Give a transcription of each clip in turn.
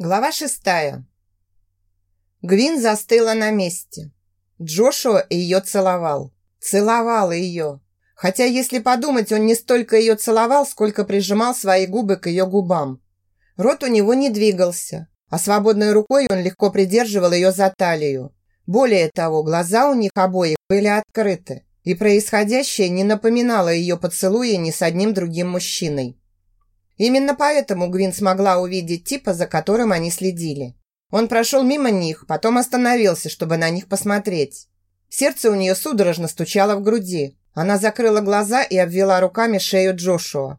Глава шестая. Гвин застыла на месте. Джошуа ее целовал. Целовал ее. Хотя, если подумать, он не столько ее целовал, сколько прижимал свои губы к ее губам. Рот у него не двигался, а свободной рукой он легко придерживал ее за талию. Более того, глаза у них обоих были открыты, и происходящее не напоминало ее поцелуя ни с одним другим мужчиной. Именно поэтому Гвин смогла увидеть типа, за которым они следили. Он прошел мимо них, потом остановился, чтобы на них посмотреть. Сердце у нее судорожно стучало в груди. Она закрыла глаза и обвела руками шею Джошуа.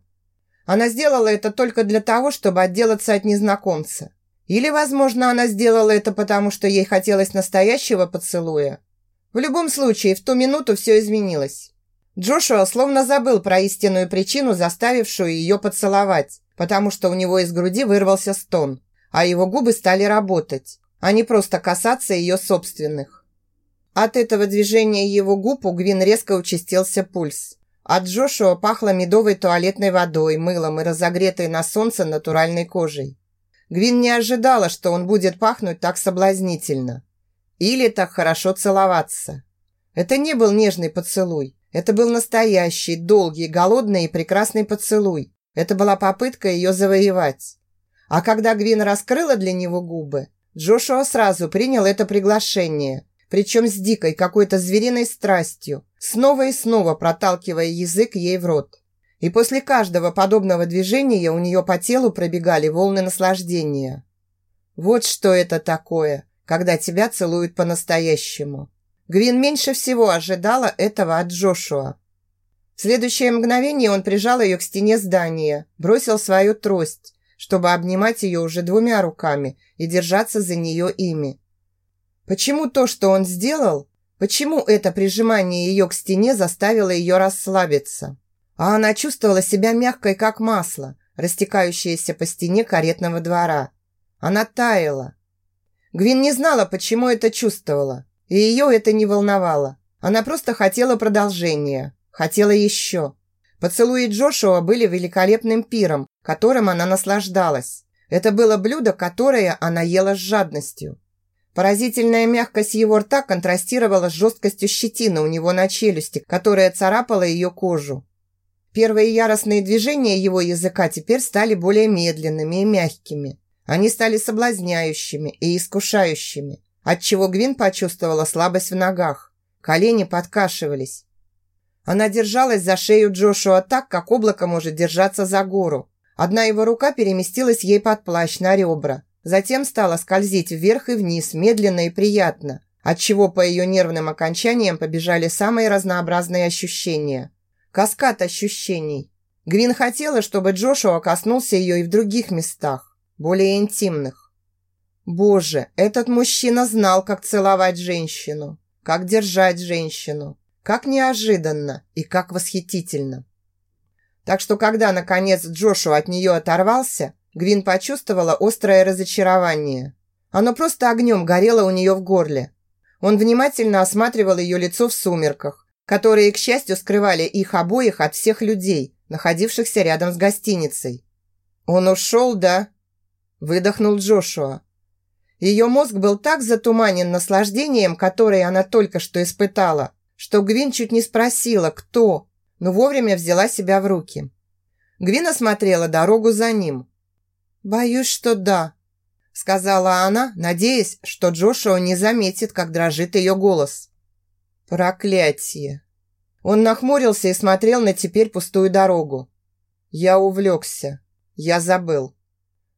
Она сделала это только для того, чтобы отделаться от незнакомца. Или, возможно, она сделала это потому, что ей хотелось настоящего поцелуя. В любом случае, в ту минуту все изменилось. Джошуа словно забыл про истинную причину, заставившую ее поцеловать, потому что у него из груди вырвался стон, а его губы стали работать, а не просто касаться ее собственных. От этого движения его губ у Гвин резко участился пульс. От Джошуа пахло медовой туалетной водой, мылом и разогретой на солнце натуральной кожей. Гвин не ожидала, что он будет пахнуть так соблазнительно. Или так хорошо целоваться. Это не был нежный поцелуй. Это был настоящий, долгий, голодный и прекрасный поцелуй. Это была попытка ее завоевать. А когда Гвин раскрыла для него губы, Джошуа сразу принял это приглашение, причем с дикой какой-то звериной страстью, снова и снова проталкивая язык ей в рот. И после каждого подобного движения у нее по телу пробегали волны наслаждения. Вот что это такое, когда тебя целуют по-настоящему. Гвин меньше всего ожидала этого от Джошуа. В следующее мгновение он прижал ее к стене здания, бросил свою трость, чтобы обнимать ее уже двумя руками и держаться за нее ими. Почему то, что он сделал, почему это прижимание ее к стене заставило ее расслабиться? А она чувствовала себя мягкой, как масло, растекающееся по стене каретного двора. Она таяла. Гвин не знала, почему это чувствовала. И ее это не волновало. Она просто хотела продолжения, хотела еще. Поцелуи Джошуа были великолепным пиром, которым она наслаждалась. Это было блюдо, которое она ела с жадностью. Поразительная мягкость его рта контрастировала с жесткостью щетины у него на челюсти, которая царапала ее кожу. Первые яростные движения его языка теперь стали более медленными и мягкими. Они стали соблазняющими и искушающими отчего Гвин почувствовала слабость в ногах. Колени подкашивались. Она держалась за шею Джошуа так, как облако может держаться за гору. Одна его рука переместилась ей под плащ на ребра. Затем стала скользить вверх и вниз, медленно и приятно, отчего по ее нервным окончаниям побежали самые разнообразные ощущения. Каскад ощущений. Гвин хотела, чтобы Джошуа коснулся ее и в других местах, более интимных. Боже, этот мужчина знал, как целовать женщину, как держать женщину, как неожиданно и как восхитительно. Так что, когда, наконец, Джошуа от нее оторвался, Гвин почувствовала острое разочарование. Оно просто огнем горело у нее в горле. Он внимательно осматривал ее лицо в сумерках, которые, к счастью, скрывали их обоих от всех людей, находившихся рядом с гостиницей. «Он ушел, да?» – выдохнул Джошуа. Ее мозг был так затуманен наслаждением, которое она только что испытала, что Гвин чуть не спросила, кто, но вовремя взяла себя в руки. Гвин осмотрела дорогу за ним. «Боюсь, что да», – сказала она, надеясь, что Джошуа не заметит, как дрожит ее голос. «Проклятие!» Он нахмурился и смотрел на теперь пустую дорогу. «Я увлекся. Я забыл».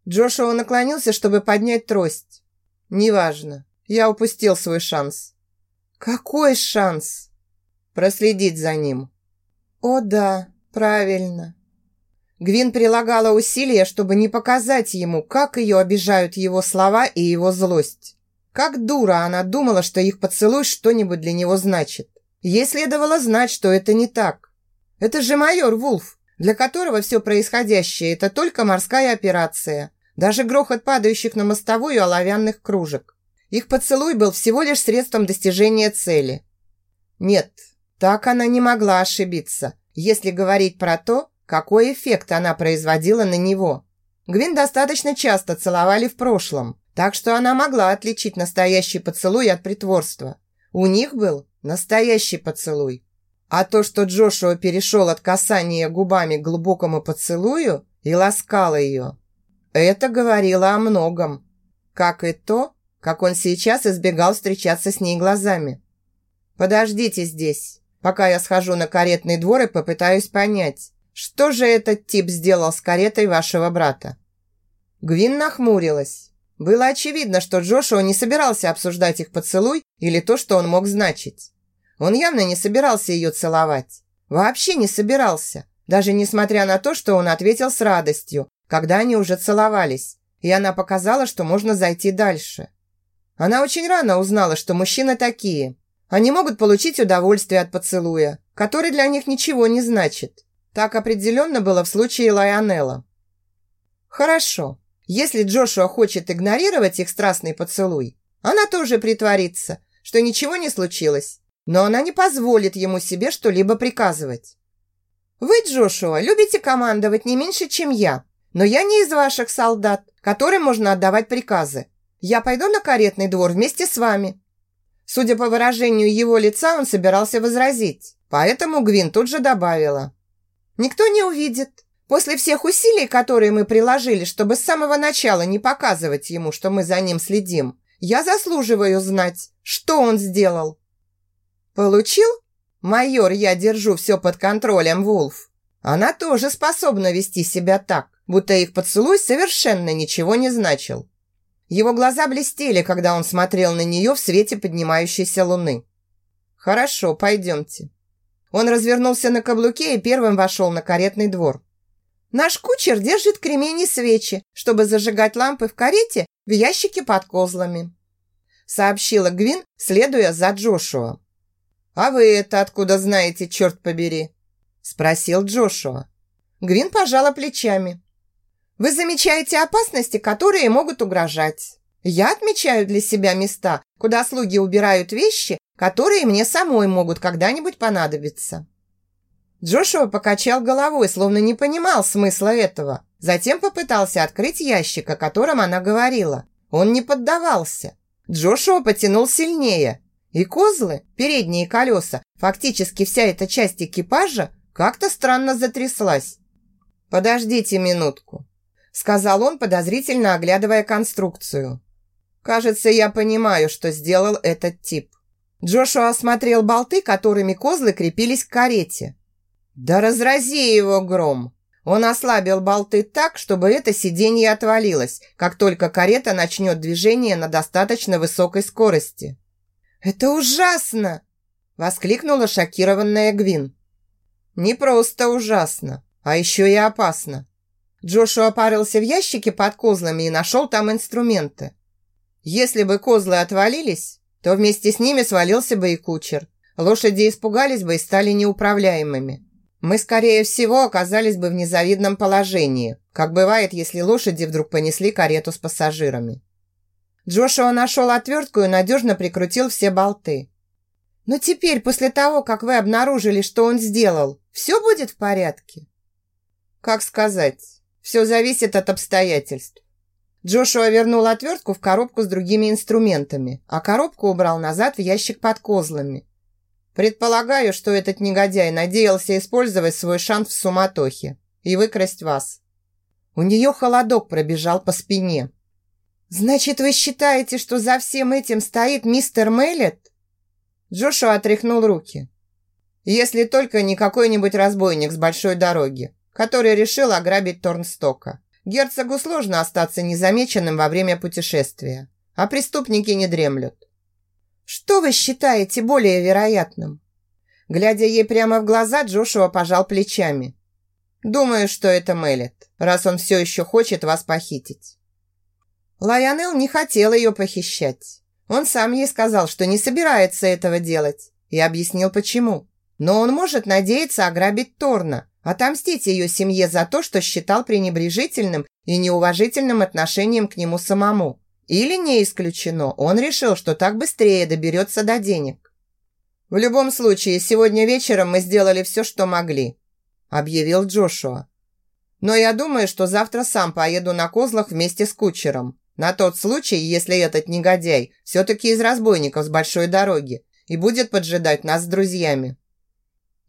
Джошуа наклонился, чтобы поднять трость. «Неважно. Я упустил свой шанс». «Какой шанс?» «Проследить за ним». «О да, правильно». Гвин прилагала усилия, чтобы не показать ему, как ее обижают его слова и его злость. Как дура она думала, что их поцелуй что-нибудь для него значит. Ей следовало знать, что это не так. Это же майор Вулф, для которого все происходящее – это только морская операция, даже грохот падающих на мостовую оловянных кружек. Их поцелуй был всего лишь средством достижения цели. Нет, так она не могла ошибиться, если говорить про то, какой эффект она производила на него. Гвин достаточно часто целовали в прошлом, так что она могла отличить настоящий поцелуй от притворства. У них был настоящий поцелуй. А то, что Джошуа перешел от касания губами к глубокому поцелую и ласкал ее, это говорило о многом. Как и то, как он сейчас избегал встречаться с ней глазами. «Подождите здесь, пока я схожу на каретный двор и попытаюсь понять, что же этот тип сделал с каретой вашего брата?» Гвин нахмурилась. Было очевидно, что Джошуа не собирался обсуждать их поцелуй или то, что он мог значить. Он явно не собирался ее целовать. Вообще не собирался. Даже несмотря на то, что он ответил с радостью, когда они уже целовались, и она показала, что можно зайти дальше. Она очень рано узнала, что мужчины такие. Они могут получить удовольствие от поцелуя, который для них ничего не значит. Так определенно было в случае Лайонелла. Хорошо. Если Джошуа хочет игнорировать их страстный поцелуй, она тоже притворится, что ничего не случилось но она не позволит ему себе что-либо приказывать. Вы, Джошуа, любите командовать не меньше, чем я, но я не из ваших солдат, которым можно отдавать приказы. Я пойду на каретный двор вместе с вами». Судя по выражению его лица, он собирался возразить, поэтому Гвин тут же добавила. «Никто не увидит. После всех усилий, которые мы приложили, чтобы с самого начала не показывать ему, что мы за ним следим, я заслуживаю знать, что он сделал. Получил? Майор, я держу все под контролем, Вулф. Она тоже способна вести себя так, будто их поцелуй совершенно ничего не значил. Его глаза блестели, когда он смотрел на нее в свете поднимающейся луны. «Хорошо, пойдемте». Он развернулся на каблуке и первым вошел на каретный двор. «Наш кучер держит кремень и свечи, чтобы зажигать лампы в карете в ящике под козлами», сообщила Гвин, следуя за Джошуа. «А вы это откуда знаете, черт побери?» Спросил Джошуа. Гвин пожала плечами. «Вы замечаете опасности, которые могут угрожать. Я отмечаю для себя места, куда слуги убирают вещи, которые мне самой могут когда-нибудь понадобиться». Джошуа покачал головой, словно не понимал смысла этого. Затем попытался открыть ящик, о котором она говорила. Он не поддавался. Джошуа потянул сильнее, и козлы, передние колеса, фактически вся эта часть экипажа, как-то странно затряслась. «Подождите минутку», – сказал он, подозрительно оглядывая конструкцию. «Кажется, я понимаю, что сделал этот тип». Джошуа осмотрел болты, которыми козлы крепились к карете. «Да разрази его гром!» Он ослабил болты так, чтобы это сиденье отвалилось, как только карета начнет движение на достаточно высокой скорости. «Это ужасно!» – воскликнула шокированная Гвин. «Не просто ужасно, а еще и опасно». Джошуа парился в ящике под козлами и нашел там инструменты. Если бы козлы отвалились, то вместе с ними свалился бы и кучер. Лошади испугались бы и стали неуправляемыми. Мы, скорее всего, оказались бы в незавидном положении, как бывает, если лошади вдруг понесли карету с пассажирами. Джошуа нашел отвертку и надежно прикрутил все болты. «Но теперь, после того, как вы обнаружили, что он сделал, все будет в порядке?» «Как сказать? Все зависит от обстоятельств». Джошуа вернул отвертку в коробку с другими инструментами, а коробку убрал назад в ящик под козлами. Предполагаю, что этот негодяй надеялся использовать свой шанс в суматохе и выкрасть вас. У нее холодок пробежал по спине. «Значит, вы считаете, что за всем этим стоит мистер Меллет?» Джошуа отряхнул руки. «Если только не какой-нибудь разбойник с большой дороги, который решил ограбить Торнстока. Герцогу сложно остаться незамеченным во время путешествия, а преступники не дремлют». «Что вы считаете более вероятным?» Глядя ей прямо в глаза, Джошуа пожал плечами. «Думаю, что это Меллет, раз он все еще хочет вас похитить». Лайонел не хотел ее похищать. Он сам ей сказал, что не собирается этого делать, и объяснил, почему. Но он может надеяться ограбить Торна, отомстить ее семье за то, что считал пренебрежительным и неуважительным отношением к нему самому. Или, не исключено, он решил, что так быстрее доберется до денег. «В любом случае, сегодня вечером мы сделали все, что могли», объявил Джошуа. Но я думаю, что завтра сам поеду на козлах вместе с кучером. На тот случай, если этот негодяй все-таки из разбойников с большой дороги и будет поджидать нас с друзьями.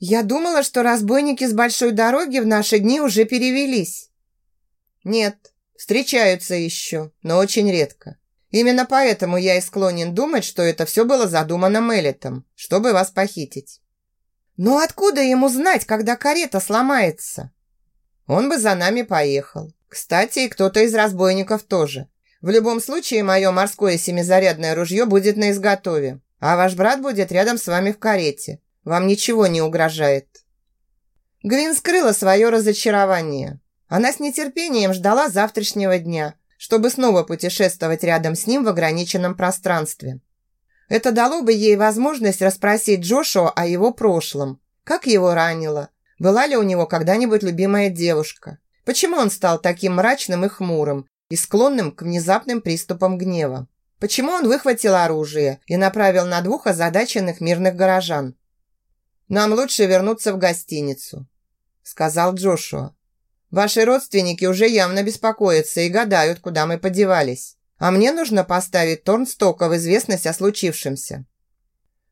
Я думала, что разбойники с большой дороги в наши дни уже перевелись. Нет, встречаются еще, но очень редко. Именно поэтому я и склонен думать, что это все было задумано Меллетом, чтобы вас похитить. Но откуда ему знать, когда карета сломается? Он бы за нами поехал. Кстати, и кто-то из разбойников тоже. В любом случае, мое морское семизарядное ружье будет на изготове, а ваш брат будет рядом с вами в карете. Вам ничего не угрожает». Гвин скрыла свое разочарование. Она с нетерпением ждала завтрашнего дня, чтобы снова путешествовать рядом с ним в ограниченном пространстве. Это дало бы ей возможность расспросить Джошуа о его прошлом, как его ранило, была ли у него когда-нибудь любимая девушка, почему он стал таким мрачным и хмурым и склонным к внезапным приступам гнева, почему он выхватил оружие и направил на двух озадаченных мирных горожан, «Нам лучше вернуться в гостиницу», – сказал Джошуа. «Ваши родственники уже явно беспокоятся и гадают, куда мы подевались. А мне нужно поставить Торнстока в известность о случившемся».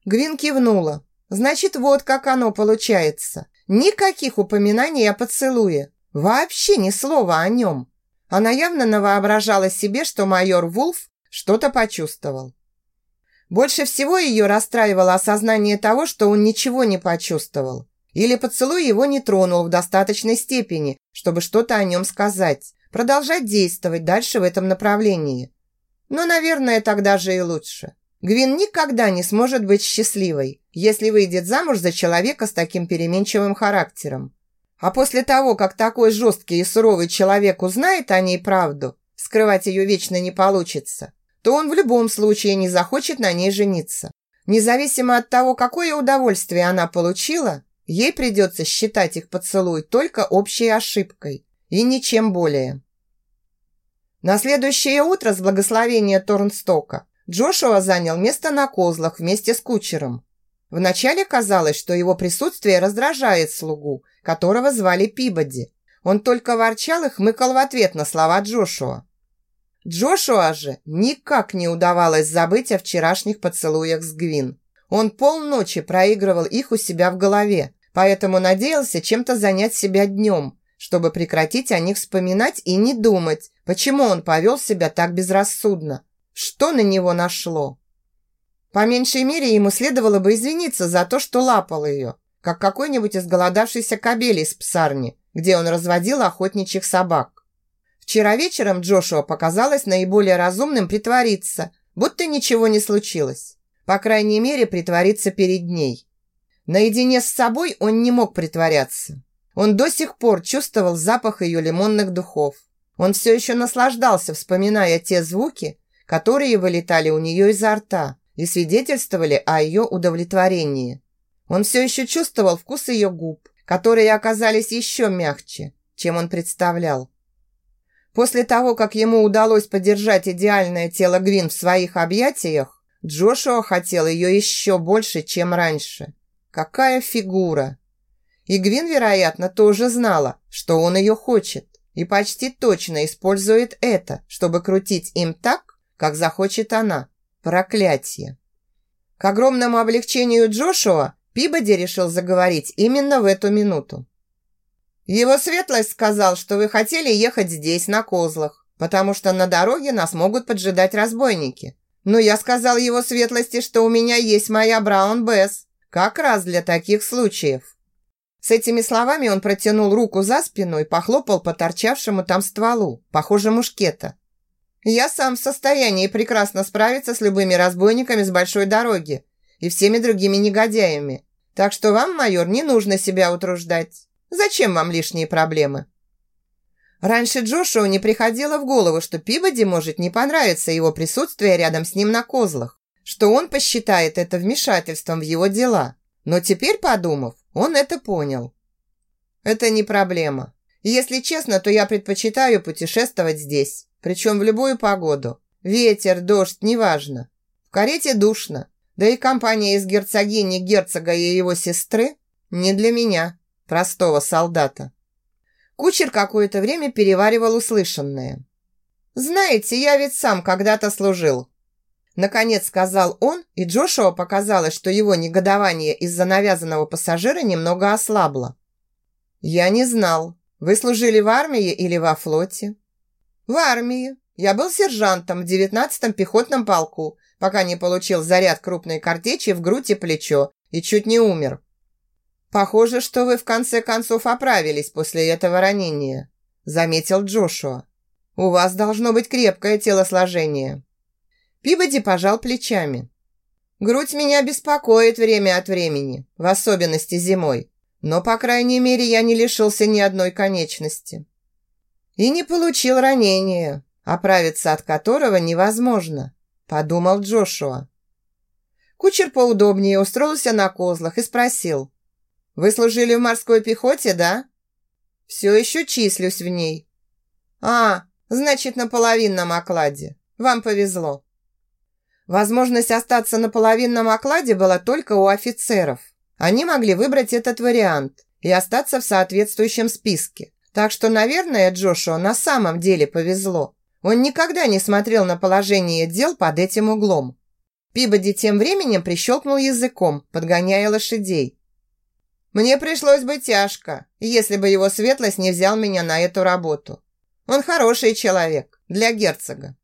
Гвин кивнула. «Значит, вот как оно получается. Никаких упоминаний о поцелуе. Вообще ни слова о нем». Она явно навоображала себе, что майор Вулф что-то почувствовал. Больше всего ее расстраивало осознание того, что он ничего не почувствовал. Или поцелуй его не тронул в достаточной степени, чтобы что-то о нем сказать. Продолжать действовать дальше в этом направлении. Но, наверное, тогда же и лучше. Гвин никогда не сможет быть счастливой, если выйдет замуж за человека с таким переменчивым характером. А после того, как такой жесткий и суровый человек узнает о ней правду, скрывать ее вечно не получится то он в любом случае не захочет на ней жениться. Независимо от того, какое удовольствие она получила, ей придется считать их поцелуй только общей ошибкой и ничем более. На следующее утро с благословения Торнстока Джошуа занял место на козлах вместе с кучером. Вначале казалось, что его присутствие раздражает слугу, которого звали Пибоди. Он только ворчал и хмыкал в ответ на слова Джошуа. Джошуа же никак не удавалось забыть о вчерашних поцелуях с Гвин. Он полночи проигрывал их у себя в голове, поэтому надеялся чем-то занять себя днем, чтобы прекратить о них вспоминать и не думать, почему он повел себя так безрассудно, что на него нашло. По меньшей мере ему следовало бы извиниться за то, что лапал ее, как какой-нибудь изголодавшийся кобель из псарни, где он разводил охотничьих собак. Вчера вечером Джошуа показалось наиболее разумным притвориться, будто ничего не случилось. По крайней мере, притвориться перед ней. Наедине с собой он не мог притворяться. Он до сих пор чувствовал запах ее лимонных духов. Он все еще наслаждался, вспоминая те звуки, которые вылетали у нее изо рта и свидетельствовали о ее удовлетворении. Он все еще чувствовал вкус ее губ, которые оказались еще мягче, чем он представлял. После того, как ему удалось подержать идеальное тело Гвин в своих объятиях, Джошуа хотел ее еще больше, чем раньше. Какая фигура! И Гвин, вероятно, тоже знала, что он ее хочет, и почти точно использует это, чтобы крутить им так, как захочет она. Проклятие! К огромному облегчению Джошуа Пибоди решил заговорить именно в эту минуту. Его светлость сказал, что вы хотели ехать здесь, на козлах, потому что на дороге нас могут поджидать разбойники. Но я сказал его светлости, что у меня есть моя Браун Бесс, как раз для таких случаев. С этими словами он протянул руку за спину и похлопал по торчавшему там стволу, похоже, мушкета. Я сам в состоянии прекрасно справиться с любыми разбойниками с большой дороги и всеми другими негодяями. Так что вам, майор, не нужно себя утруждать. Зачем вам лишние проблемы?» Раньше Джошуа не приходило в голову, что Пибоди может не понравиться его присутствие рядом с ним на козлах, что он посчитает это вмешательством в его дела. Но теперь, подумав, он это понял. «Это не проблема. Если честно, то я предпочитаю путешествовать здесь, причем в любую погоду. Ветер, дождь, неважно. В карете душно, да и компания из герцогини, герцога и его сестры не для меня» простого солдата. Кучер какое-то время переваривал услышанное. «Знаете, я ведь сам когда-то служил». Наконец сказал он, и Джошуа показалось, что его негодование из-за навязанного пассажира немного ослабло. «Я не знал. Вы служили в армии или во флоте?» «В армии. Я был сержантом в девятнадцатом пехотном полку, пока не получил заряд крупной картечи в грудь и плечо и чуть не умер. «Похоже, что вы в конце концов оправились после этого ранения», заметил Джошуа. «У вас должно быть крепкое телосложение». Пибоди пожал плечами. «Грудь меня беспокоит время от времени, в особенности зимой. Но, по крайней мере, я не лишился ни одной конечности. И не получил ранения, оправиться от которого невозможно», подумал Джошуа. Кучер поудобнее устроился на козлах и спросил. Вы служили в морской пехоте, да? Все еще числюсь в ней. А, значит, на половинном окладе. Вам повезло. Возможность остаться на половинном окладе была только у офицеров. Они могли выбрать этот вариант и остаться в соответствующем списке. Так что, наверное, Джошуа на самом деле повезло. Он никогда не смотрел на положение дел под этим углом. Пибоди тем временем прищелкнул языком, подгоняя лошадей. Мне пришлось бы тяжко, если бы его светлость не взял меня на эту работу. Он хороший человек для герцога.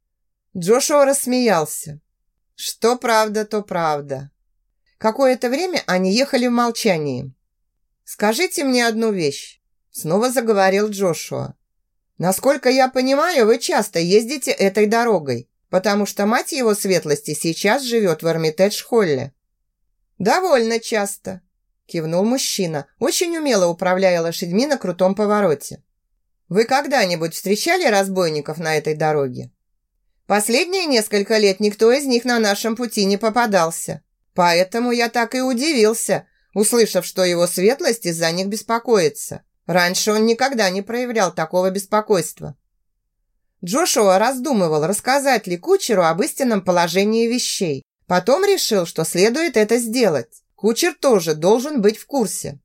Джошуа рассмеялся. Что правда, то правда. Какое-то время они ехали в молчании. «Скажите мне одну вещь», – снова заговорил Джошуа. «Насколько я понимаю, вы часто ездите этой дорогой, потому что мать его светлости сейчас живет в Эрмитедж-Холле». «Довольно часто», кивнул мужчина, очень умело управляя лошадьми на крутом повороте. Вы когда-нибудь встречали разбойников на этой дороге? Последние несколько лет никто из них на нашем пути не попадался. Поэтому я так и удивился, услышав, что его светлость из-за них беспокоится. Раньше он никогда не проявлял такого беспокойства. Джошуа раздумывал, рассказать ли кучеру об истинном положении вещей. Потом решил, что следует это сделать. Кучер тоже должен быть в курсе.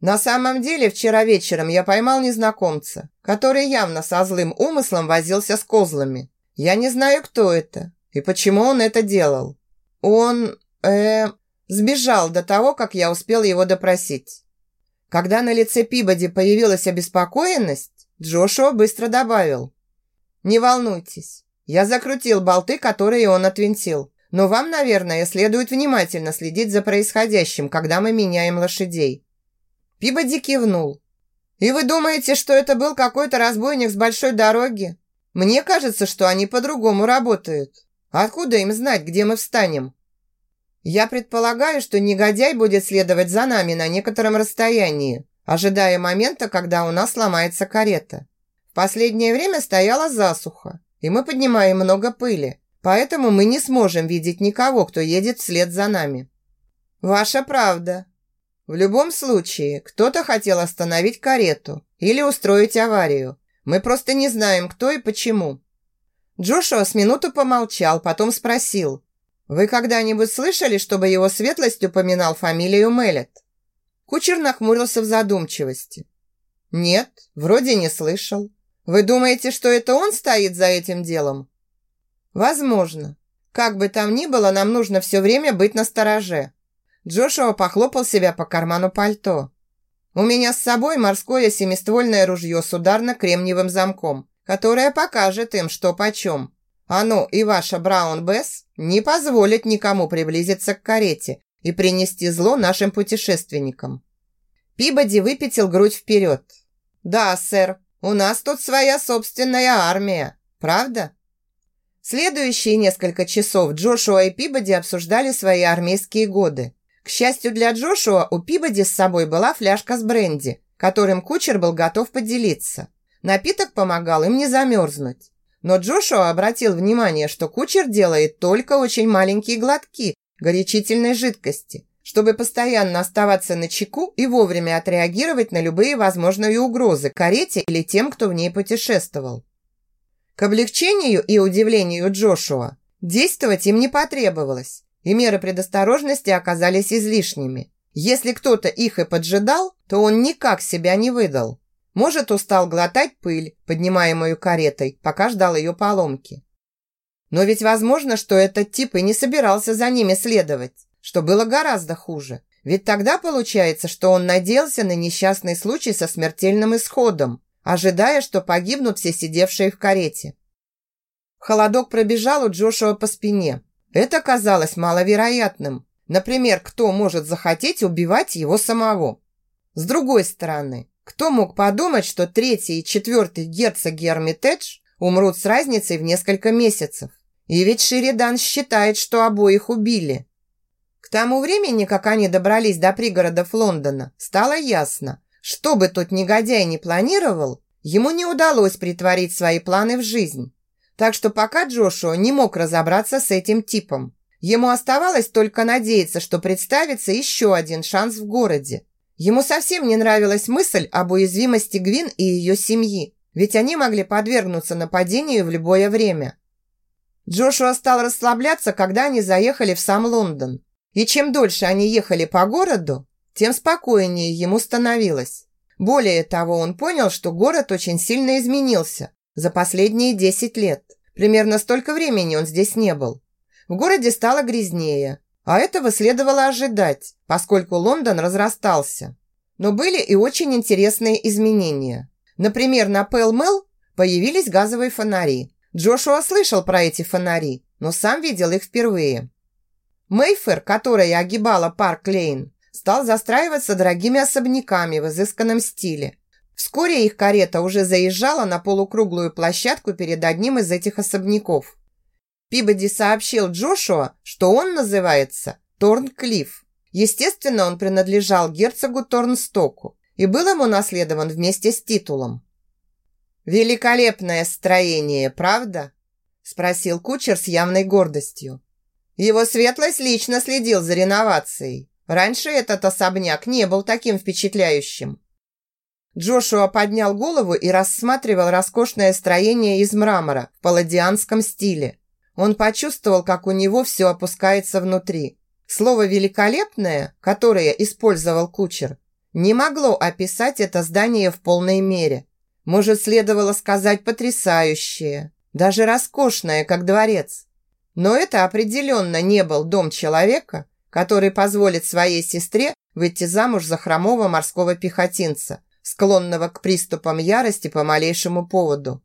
На самом деле, вчера вечером я поймал незнакомца, который явно со злым умыслом возился с козлами. Я не знаю, кто это и почему он это делал. Он, э, сбежал до того, как я успел его допросить. Когда на лице Пибоди появилась обеспокоенность, Джошуа быстро добавил. «Не волнуйтесь, я закрутил болты, которые он отвинтил. Но вам, наверное, следует внимательно следить за происходящим, когда мы меняем лошадей». Пибоди кивнул. «И вы думаете, что это был какой-то разбойник с большой дороги? Мне кажется, что они по-другому работают. Откуда им знать, где мы встанем?» «Я предполагаю, что негодяй будет следовать за нами на некотором расстоянии, ожидая момента, когда у нас сломается карета. В последнее время стояла засуха, и мы поднимаем много пыли. Поэтому мы не сможем видеть никого, кто едет вслед за нами. Ваша правда. В любом случае, кто-то хотел остановить карету или устроить аварию. Мы просто не знаем, кто и почему. Джошуа с минуту помолчал, потом спросил. «Вы когда-нибудь слышали, чтобы его светлость упоминал фамилию Меллет?» Кучер нахмурился в задумчивости. «Нет, вроде не слышал. Вы думаете, что это он стоит за этим делом?» Возможно. Как бы там ни было, нам нужно все время быть настороже. Джошуа похлопал себя по карману пальто. У меня с собой морское семиствольное ружье с ударно-кремниевым замком, которое покажет им, что почем. Оно и ваша Браун Бесс не позволят никому приблизиться к карете и принести зло нашим путешественникам. Пибоди выпятил грудь вперед. «Да, сэр, у нас тут своя собственная армия, правда?» Следующие несколько часов Джошуа и Пибоди обсуждали свои армейские годы. К счастью для Джошуа, у Пибоди с собой была фляжка с бренди, которым кучер был готов поделиться. Напиток помогал им не замерзнуть. Но Джошуа обратил внимание, что кучер делает только очень маленькие глотки горячительной жидкости, чтобы постоянно оставаться на чеку и вовремя отреагировать на любые возможные угрозы карете или тем, кто в ней путешествовал. К облегчению и удивлению Джошуа действовать им не потребовалось, и меры предосторожности оказались излишними. Если кто-то их и поджидал, то он никак себя не выдал. Может, устал глотать пыль, поднимаемую каретой, пока ждал ее поломки. Но ведь возможно, что этот тип и не собирался за ними следовать, что было гораздо хуже. Ведь тогда получается, что он надеялся на несчастный случай со смертельным исходом, ожидая, что погибнут все сидевшие в карете. Холодок пробежал у Джошуа по спине. Это казалось маловероятным. Например, кто может захотеть убивать его самого? С другой стороны, кто мог подумать, что третий и четвертый герцоги Эрмитедж умрут с разницей в несколько месяцев? И ведь Шеридан считает, что обоих убили. К тому времени, как они добрались до пригородов Лондона, стало ясно, что бы тот негодяй не планировал, ему не удалось притворить свои планы в жизнь. Так что пока Джошуа не мог разобраться с этим типом. Ему оставалось только надеяться, что представится еще один шанс в городе. Ему совсем не нравилась мысль об уязвимости Гвин и ее семьи, ведь они могли подвергнуться нападению в любое время. Джошуа стал расслабляться, когда они заехали в сам Лондон. И чем дольше они ехали по городу, тем спокойнее ему становилось. Более того, он понял, что город очень сильно изменился за последние 10 лет. Примерно столько времени он здесь не был. В городе стало грязнее, а этого следовало ожидать, поскольку Лондон разрастался. Но были и очень интересные изменения. Например, на Пэл-Мэл появились газовые фонари. Джошуа слышал про эти фонари, но сам видел их впервые. Мейфер, которая огибала парк Лейн, стал застраиваться дорогими особняками в изысканном стиле. Вскоре их карета уже заезжала на полукруглую площадку перед одним из этих особняков. Пибоди сообщил Джошуа, что он называется Торнклифф. Естественно, он принадлежал герцогу Торнстоку и был ему наследован вместе с титулом. «Великолепное строение, правда?» – спросил кучер с явной гордостью. Его светлость лично следил за реновацией. Раньше этот особняк не был таким впечатляющим. Джошуа поднял голову и рассматривал роскошное строение из мрамора в палладианском стиле. Он почувствовал, как у него все опускается внутри. Слово «великолепное», которое использовал кучер, не могло описать это здание в полной мере. Может, следовало сказать «потрясающее», даже роскошное, как дворец. Но это определенно не был дом человека, который позволит своей сестре выйти замуж за хромого морского пехотинца, склонного к приступам ярости по малейшему поводу.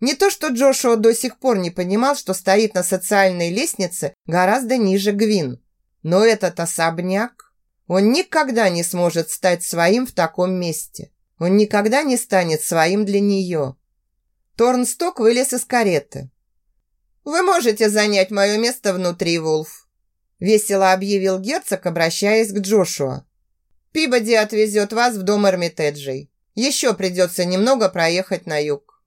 Не то, что Джошуа до сих пор не понимал, что стоит на социальной лестнице гораздо ниже Гвин. Но этот особняк, он никогда не сможет стать своим в таком месте. Он никогда не станет своим для нее. Торнсток вылез из кареты. «Вы можете занять мое место внутри, Вулф», весело объявил герцог, обращаясь к Джошуа. «Пибоди отвезет вас в дом Эрмитеджей. Еще придется немного проехать на юг».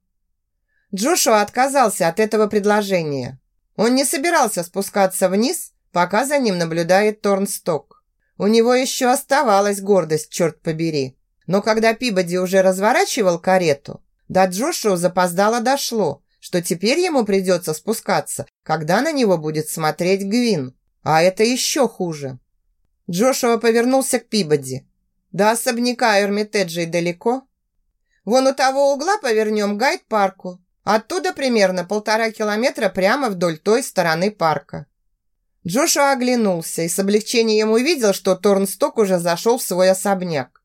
Джошуа отказался от этого предложения. Он не собирался спускаться вниз, пока за ним наблюдает Торнсток. У него еще оставалась гордость, черт побери. Но когда Пибоди уже разворачивал карету, до Джошуа запоздало дошло, что теперь ему придется спускаться, когда на него будет смотреть Гвин. А это еще хуже. Джошуа повернулся к Пибоди. До особняка Эрмитеджей далеко? Вон у того угла повернем гайд-парку. Оттуда примерно полтора километра прямо вдоль той стороны парка. Джошуа оглянулся и с облегчением увидел, что Торнсток уже зашел в свой особняк.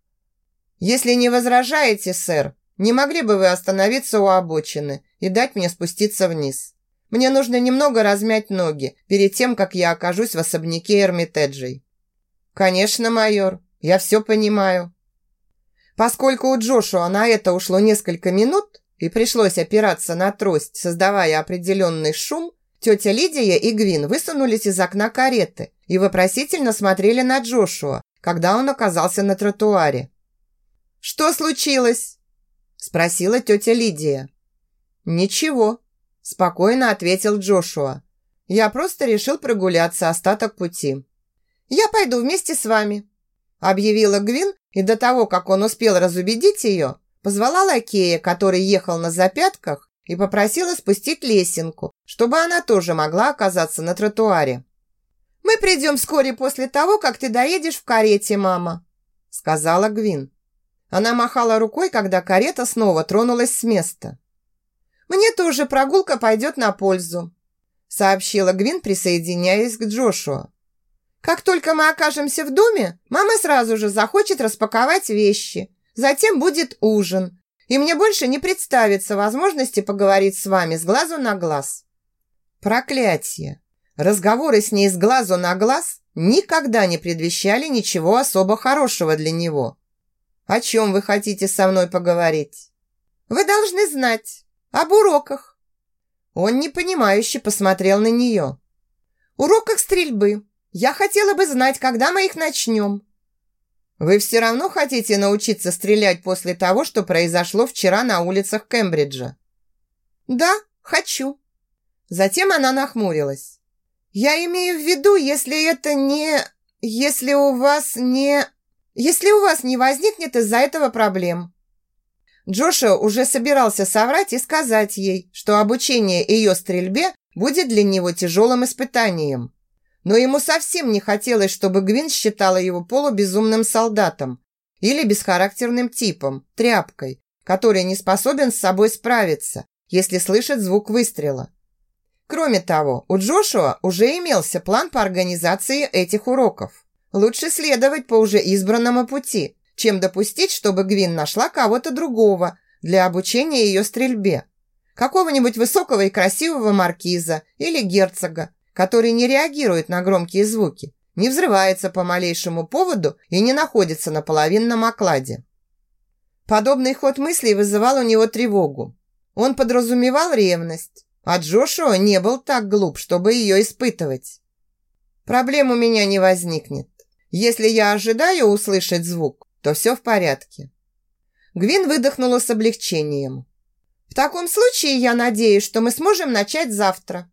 «Если не возражаете, сэр, не могли бы вы остановиться у обочины и дать мне спуститься вниз? Мне нужно немного размять ноги перед тем, как я окажусь в особняке Эрмитеджей». «Конечно, майор, я все понимаю». Поскольку у Джошуа на это ушло несколько минут, и пришлось опираться на трость, создавая определенный шум, тетя Лидия и Гвин высунулись из окна кареты и вопросительно смотрели на Джошуа, когда он оказался на тротуаре. «Что случилось?» – спросила тетя Лидия. «Ничего», – спокойно ответил Джошуа. «Я просто решил прогуляться остаток пути». «Я пойду вместе с вами», – объявила Гвин, и до того, как он успел разубедить ее, Позвала лакея, который ехал на запятках, и попросила спустить лесенку, чтобы она тоже могла оказаться на тротуаре. «Мы придем вскоре после того, как ты доедешь в карете, мама», сказала Гвин. Она махала рукой, когда карета снова тронулась с места. «Мне тоже прогулка пойдет на пользу», сообщила Гвин, присоединяясь к Джошуа. «Как только мы окажемся в доме, мама сразу же захочет распаковать вещи. Затем будет ужин, и мне больше не представится возможности поговорить с вами с глазу на глаз». Проклятие! Разговоры с ней с глазу на глаз никогда не предвещали ничего особо хорошего для него. «О чем вы хотите со мной поговорить?» «Вы должны знать. Об уроках». Он непонимающе посмотрел на нее. «Уроках стрельбы. Я хотела бы знать, когда мы их начнем». «Вы все равно хотите научиться стрелять после того, что произошло вчера на улицах Кембриджа?» «Да, хочу». Затем она нахмурилась. «Я имею в виду, если это не... Если у вас не...» если у вас не возникнет из-за этого проблем». Джоша уже собирался соврать и сказать ей, что обучение ее стрельбе будет для него тяжелым испытанием. Но ему совсем не хотелось, чтобы Гвин считала его полубезумным солдатом или бесхарактерным типом, тряпкой, который не способен с собой справиться, если слышит звук выстрела. Кроме того, у Джошуа уже имелся план по организации этих уроков. Лучше следовать по уже избранному пути, чем допустить, чтобы Гвин нашла кого-то другого для обучения ее стрельбе. Какого-нибудь высокого и красивого маркиза или герцога, который не реагирует на громкие звуки, не взрывается по малейшему поводу и не находится на половинном окладе. Подобный ход мыслей вызывал у него тревогу. Он подразумевал ревность, а Джошуа не был так глуп, чтобы ее испытывать. Проблем у меня не возникнет. Если я ожидаю услышать звук, то все в порядке. Гвин выдохнула с облегчением. В таком случае я надеюсь, что мы сможем начать завтра.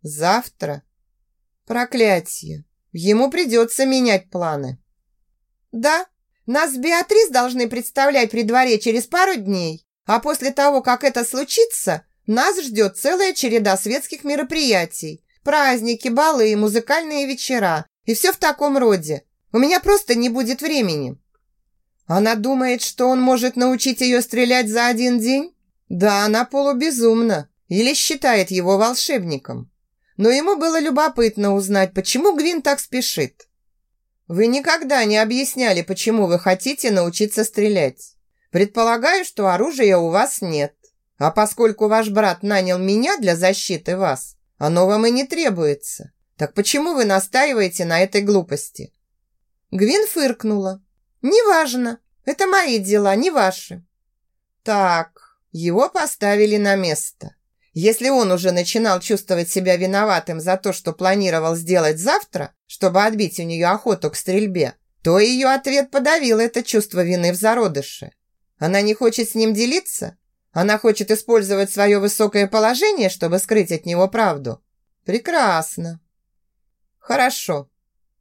Завтра? Проклятие. Ему придется менять планы. Да, нас Беатрис должны представлять при дворе через пару дней, а после того, как это случится, нас ждет целая череда светских мероприятий, праздники, балы и музыкальные вечера, и все в таком роде. У меня просто не будет времени». Она думает, что он может научить ее стрелять за один день? Да, она полубезумна. Или считает его волшебником. Но ему было любопытно узнать, почему Гвин так спешит. Вы никогда не объясняли, почему вы хотите научиться стрелять. Предполагаю, что оружия у вас нет. А поскольку ваш брат нанял меня для защиты вас, оно вам и не требуется. Так почему вы настаиваете на этой глупости? Гвин фыркнула. «Неважно. Это мои дела, не ваши». Так, его поставили на место. Если он уже начинал чувствовать себя виноватым за то, что планировал сделать завтра, чтобы отбить у нее охоту к стрельбе, то ее ответ подавил это чувство вины в зародыше. Она не хочет с ним делиться? Она хочет использовать свое высокое положение, чтобы скрыть от него правду? Прекрасно. Хорошо,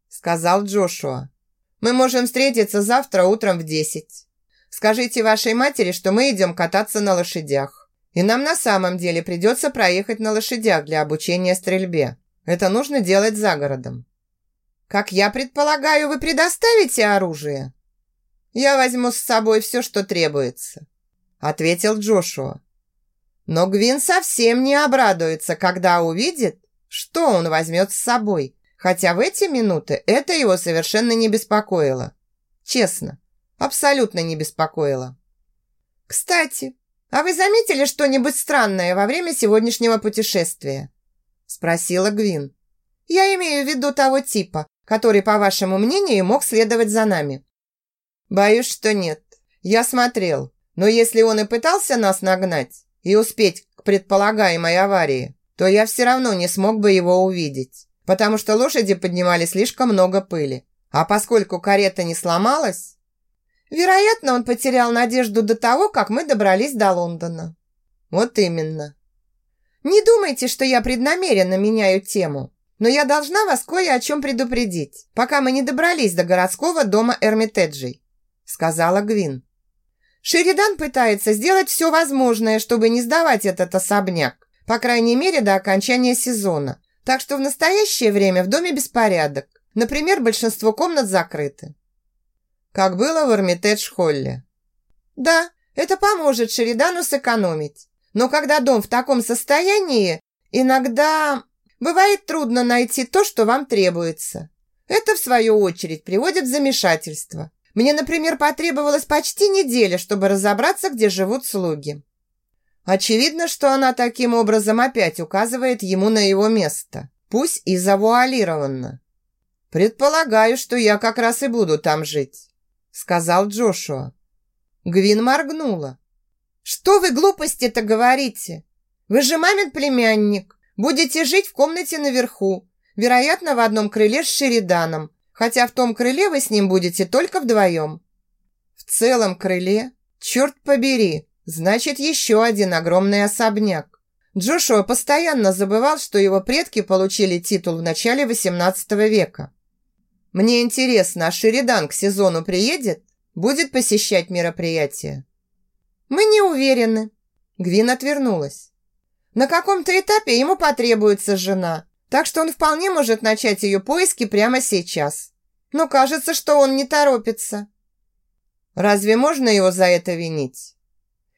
сказал Джошуа. Мы можем встретиться завтра утром в десять. Скажите вашей матери, что мы идем кататься на лошадях. И нам на самом деле придется проехать на лошадях для обучения стрельбе. Это нужно делать за городом. Как я предполагаю, вы предоставите оружие? Я возьму с собой все, что требуется, ответил Джошуа. Но Гвин совсем не обрадуется, когда увидит, что он возьмет с собой хотя в эти минуты это его совершенно не беспокоило. Честно, абсолютно не беспокоило. «Кстати, а вы заметили что-нибудь странное во время сегодняшнего путешествия?» спросила Гвин. «Я имею в виду того типа, который, по вашему мнению, мог следовать за нами». «Боюсь, что нет. Я смотрел. Но если он и пытался нас нагнать и успеть к предполагаемой аварии, то я все равно не смог бы его увидеть потому что лошади поднимали слишком много пыли. А поскольку карета не сломалась, вероятно, он потерял надежду до того, как мы добрались до Лондона. Вот именно. Не думайте, что я преднамеренно меняю тему, но я должна вас кое о чем предупредить, пока мы не добрались до городского дома Эрмитеджей, сказала Гвин. Шеридан пытается сделать все возможное, чтобы не сдавать этот особняк, по крайней мере, до окончания сезона, так что в настоящее время в доме беспорядок. Например, большинство комнат закрыты. Как было в Эрмитедж-холле, Да, это поможет Шеридану сэкономить. Но когда дом в таком состоянии, иногда бывает трудно найти то, что вам требуется. Это, в свою очередь, приводит в замешательство. Мне, например, потребовалось почти неделя, чтобы разобраться, где живут слуги. Очевидно, что она таким образом опять указывает ему на его место, пусть и завуалированно. «Предполагаю, что я как раз и буду там жить», — сказал Джошуа. Гвин моргнула. «Что вы глупости-то говорите? Вы же мамин племянник. Будете жить в комнате наверху, вероятно, в одном крыле с Шериданом, хотя в том крыле вы с ним будете только вдвоем». «В целом крыле? Черт побери! Значит, еще один огромный особняк». Джошуа постоянно забывал, что его предки получили титул в начале XVIII века. «Мне интересно, а Шеридан к сезону приедет?» будет посещать мероприятие?» «Мы не уверены». Гвин отвернулась. «На каком-то этапе ему потребуется жена, так что он вполне может начать ее поиски прямо сейчас. Но кажется, что он не торопится». «Разве можно его за это винить?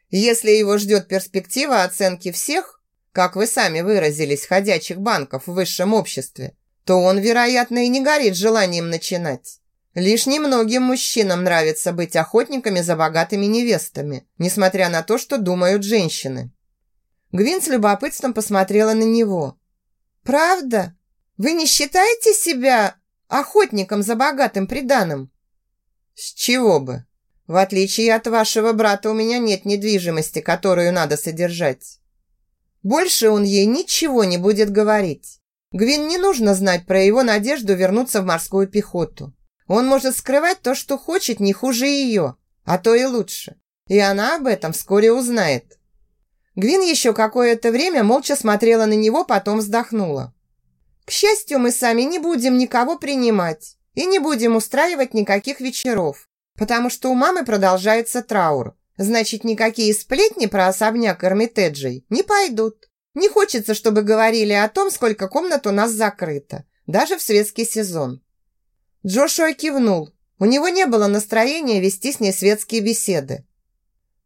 Если его ждет перспектива оценки всех, как вы сами выразились, ходячих банков в высшем обществе, то он, вероятно, и не горит желанием начинать. Лишь немногим мужчинам нравится быть охотниками за богатыми невестами, несмотря на то, что думают женщины. Гвин с любопытством посмотрела на него. «Правда? Вы не считаете себя охотником за богатым приданым?» «С чего бы? В отличие от вашего брата, у меня нет недвижимости, которую надо содержать». Больше он ей ничего не будет говорить. Гвин не нужно знать про его надежду вернуться в морскую пехоту. Он может скрывать то, что хочет, не хуже ее, а то и лучше. И она об этом вскоре узнает. Гвин еще какое-то время молча смотрела на него, потом вздохнула. «К счастью, мы сами не будем никого принимать и не будем устраивать никаких вечеров, потому что у мамы продолжается траур. Значит, никакие сплетни про особняк Эрмитеджей не пойдут. Не хочется, чтобы говорили о том, сколько комнат у нас закрыто, даже в светский сезон. Джошуа кивнул. У него не было настроения вести с ней светские беседы.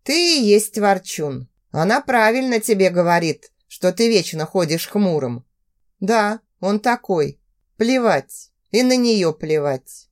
«Ты и есть ворчун. Она правильно тебе говорит, что ты вечно ходишь хмурым». «Да, он такой. Плевать. И на нее плевать».